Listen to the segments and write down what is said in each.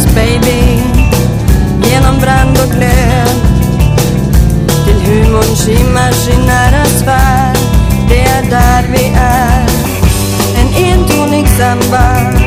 Paris baby Genom brand och glöd Till humorn skimrar sin nära sfär. Det är där vi är. En entonig samba.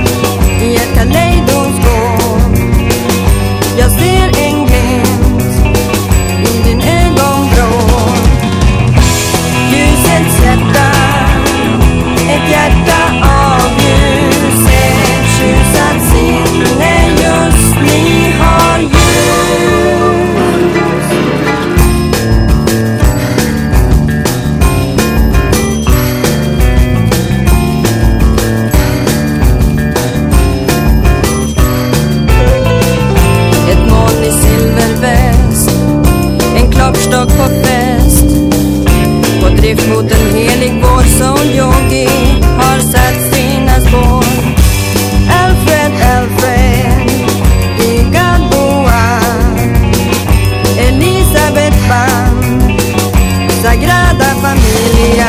Sagrada Família.